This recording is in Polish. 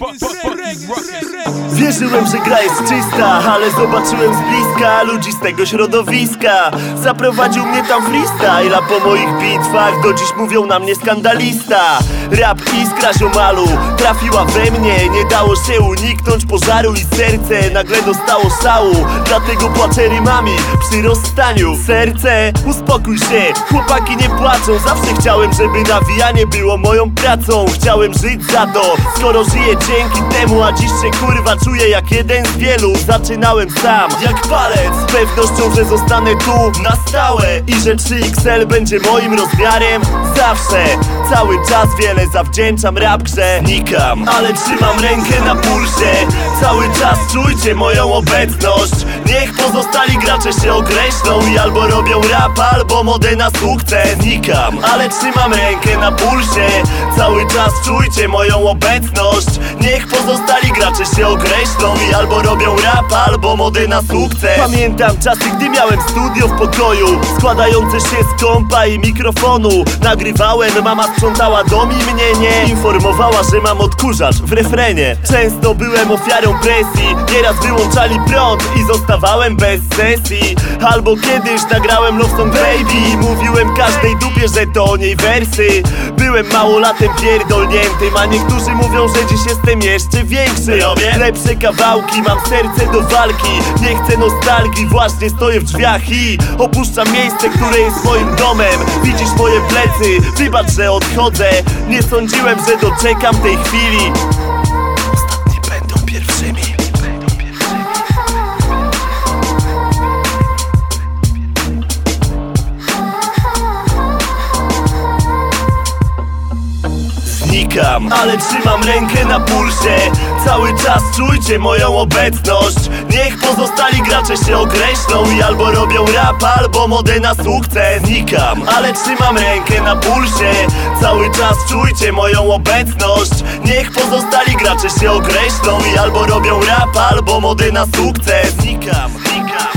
reggae, reggae, reggae, Wierzyłem, że gra jest czysta, ale zobaczyłem z bliska ludzi z tego środowiska. Zaprowadził mnie tam freestyle, a po moich bitwach do dziś mówią na mnie skandalista. Rap iskra ziomalu trafiła we mnie Nie dało się uniknąć pożaru i serce nagle dostało szału. Dlatego płaczę rymami przy rozstaniu. Serce, uspokój się, chłopaki nie płaczą Zawsze chciałem, żeby nawijanie było moją pracą. Chciałem żyć za to, skoro żyję dzięki temu A dziś się kurwa czuję jak jeden z wielu. Zaczynałem sam, jak palec. Z pewnością, że zostanę tu na stałe. I że 3XL będzie moim rozmiarem? Zawsze, cały czas wiele zawdzięczam rap grze. Nikam, ale trzymam rękę na pulsie. Cały czas czujcie moją obecność. Niech pozostali gracze się określą I albo robią rap, albo modę na sukces. Nikam, ale trzymam rękę na pulsie. Cały czas czujcie moją obecność. Niech pozostali gracze się określą I albo robią rap, albo modę na sukces. Pamiętam czasy, gdy miałem studio w pokoju Składające się z kompa i mikrofonu. Nagrywałem, mama sprzątała dom i mnie nie Informowała, że mam odkurzacz w refrenie. Często byłem ofiarą presji Nieraz wyłączali prąd i zostawałem bez sesji. Albo kiedyś nagrałem Love Song Baby mówiłem każdej dupie, że to o niej wersy Byłem małolatem pierdolniętym A niektórzy mówią, że dziś jestem jeszcze większy. Robię lepsze kawałki, mam serce do walki. Nie chcę nostalgii, właśnie stoję w drzwiach i Opuszczam miejsce, które jest moim domem. Widzisz moje plecy, wybacz, że odchodzę. Nie sądziłem, że doczekam tej chwili Znikam, ale trzymam rękę na pulsie. Cały czas czujcie moją obecność. Niech pozostali gracze się określą I albo robią rap, albo modę na sukces. Znikam, ale trzymam rękę na pulsie. Cały czas czujcie moją obecność. Niech pozostali gracze się określą I albo robią rap, albo modę na sukces. Znikam, znikam